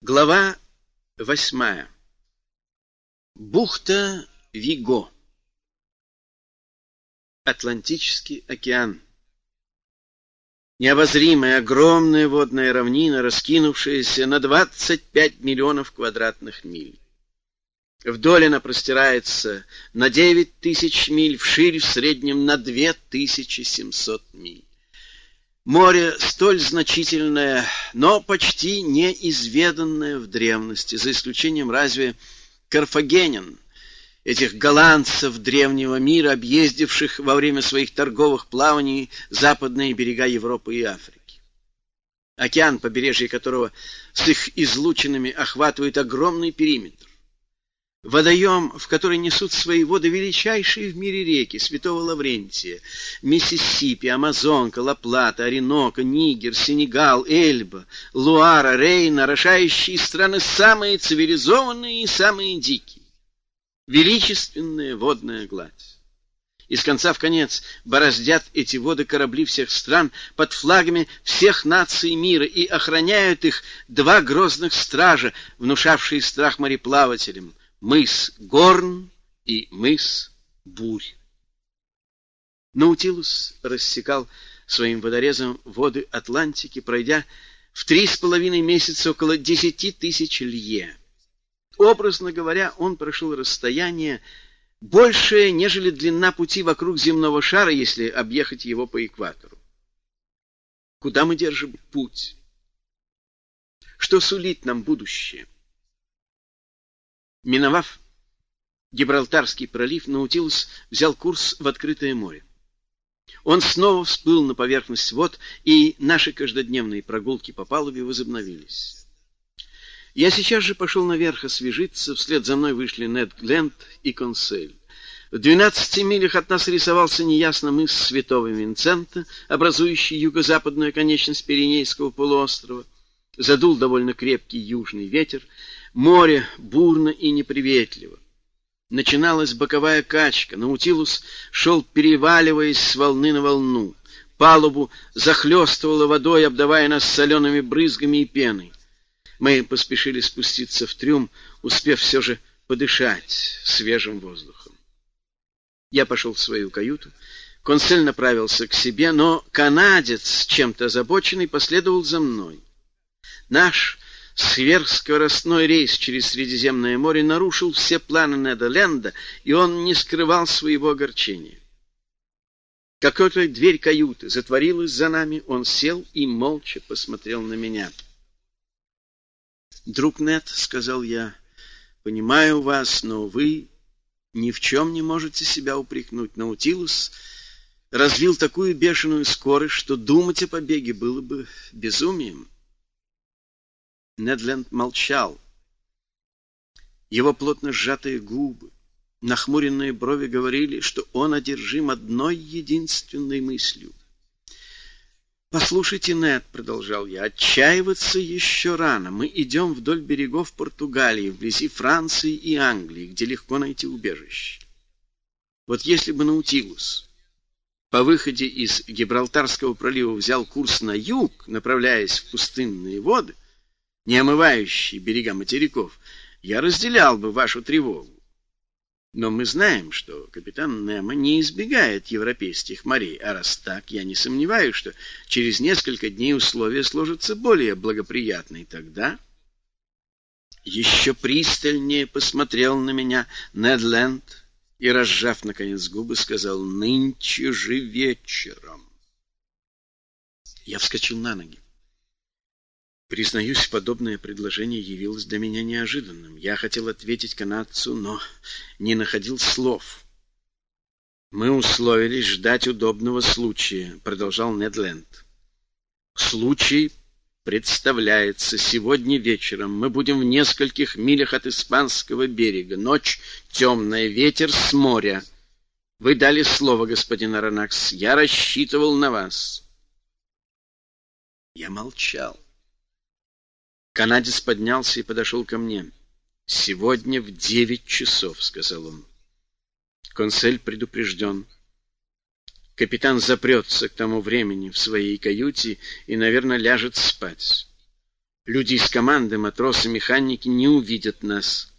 Глава восьмая. Бухта Виго. Атлантический океан. Необозримая огромная водная равнина, раскинувшаяся на 25 миллионов квадратных миль. Вдоль она простирается на 9 тысяч миль, вширь в среднем на 2700 миль. Море столь значительное, но почти неизведанное в древности, за исключением разве карфагенян, этих голландцев древнего мира, объездивших во время своих торговых плаваний западные берега Европы и Африки. Океан, побережье которого с их излучинами охватывает огромный периметр водоем, в который несут свои воды величайшие в мире реки Святого Лаврентия, Миссисипи, Амазонка, Ла-Плата, Оренока, Нигер, Сенегал, Эльба, Луара, Рейна, орошающие страны самые цивилизованные и самые дикие. Величественная водная гладь. Из конца в конец бороздят эти воды корабли всех стран под флагами всех наций мира и охраняют их два грозных стража, внушавшие страх мореплавателям — мыс Горн и мыс Бурь. Наутилус рассекал своим водорезом воды Атлантики, пройдя в три с половиной месяца около десяти тысяч лье. Образно говоря, он прошел расстояние большее, нежели длина пути вокруг земного шара, если объехать его по экватору. Куда мы держим путь? Что сулит нам будущее? Миновав Гибралтарский пролив, Наутилус взял курс в открытое море. Он снова всплыл на поверхность вод, и наши каждодневные прогулки по палубе возобновились. Я сейчас же пошел наверх освежиться, вслед за мной вышли Нед Гленд и Консель. В двенадцати милях от нас рисовался неясно мыс Святого Винцента, образующий юго-западную конечность Пиренейского полуострова. Задул довольно крепкий южный ветер, Море бурно и неприветливо. Начиналась боковая качка, Наутилус шел, переваливаясь с волны на волну. Палубу захлестывало водой, обдавая нас солеными брызгами и пеной. Мы поспешили спуститься в трюм, успев все же подышать свежим воздухом. Я пошел в свою каюту. Консель направился к себе, но канадец, чем-то озабоченный, последовал за мной. Наш Сверхскоростной рейс через Средиземное море нарушил все планы Неда Ленда, и он не скрывал своего огорчения. Какой-то дверь каюты затворилась за нами, он сел и молча посмотрел на меня. «Друг Нед», — сказал я, — «понимаю вас, но вы ни в чем не можете себя упрекнуть. Наутилус развил такую бешеную скорость, что думать о побеге было бы безумием». Недленд молчал. Его плотно сжатые губы, нахмуренные брови говорили, что он одержим одной единственной мыслью. «Послушайте, Нед», — продолжал я, — «отчаиваться еще рано. Мы идем вдоль берегов Португалии, вблизи Франции и Англии, где легко найти убежище. Вот если бы Наутилус по выходе из Гибралтарского пролива взял курс на юг, направляясь в пустынные воды, — не омывающий берега материков, я разделял бы вашу тревогу. Но мы знаем, что капитан Немо не избегает европейских морей, а раз так, я не сомневаюсь, что через несколько дней условия сложатся более благоприятные. Тогда еще пристальнее посмотрел на меня Недленд и, разжав, наконец, губы, сказал «Нынче же вечером». Я вскочил на ноги. Признаюсь, подобное предложение явилось для меня неожиданным. Я хотел ответить канадцу, но не находил слов. «Мы условились ждать удобного случая», — продолжал Недленд. «Случай представляется. Сегодня вечером мы будем в нескольких милях от испанского берега. Ночь темная, ветер с моря. Вы дали слово, господин Аронакс. Я рассчитывал на вас». Я молчал. Канадец поднялся и подошел ко мне. «Сегодня в девять часов», — сказал он. Консель предупрежден. Капитан запрется к тому времени в своей каюте и, наверное, ляжет спать. Люди из команды, матросы, механики не увидят нас.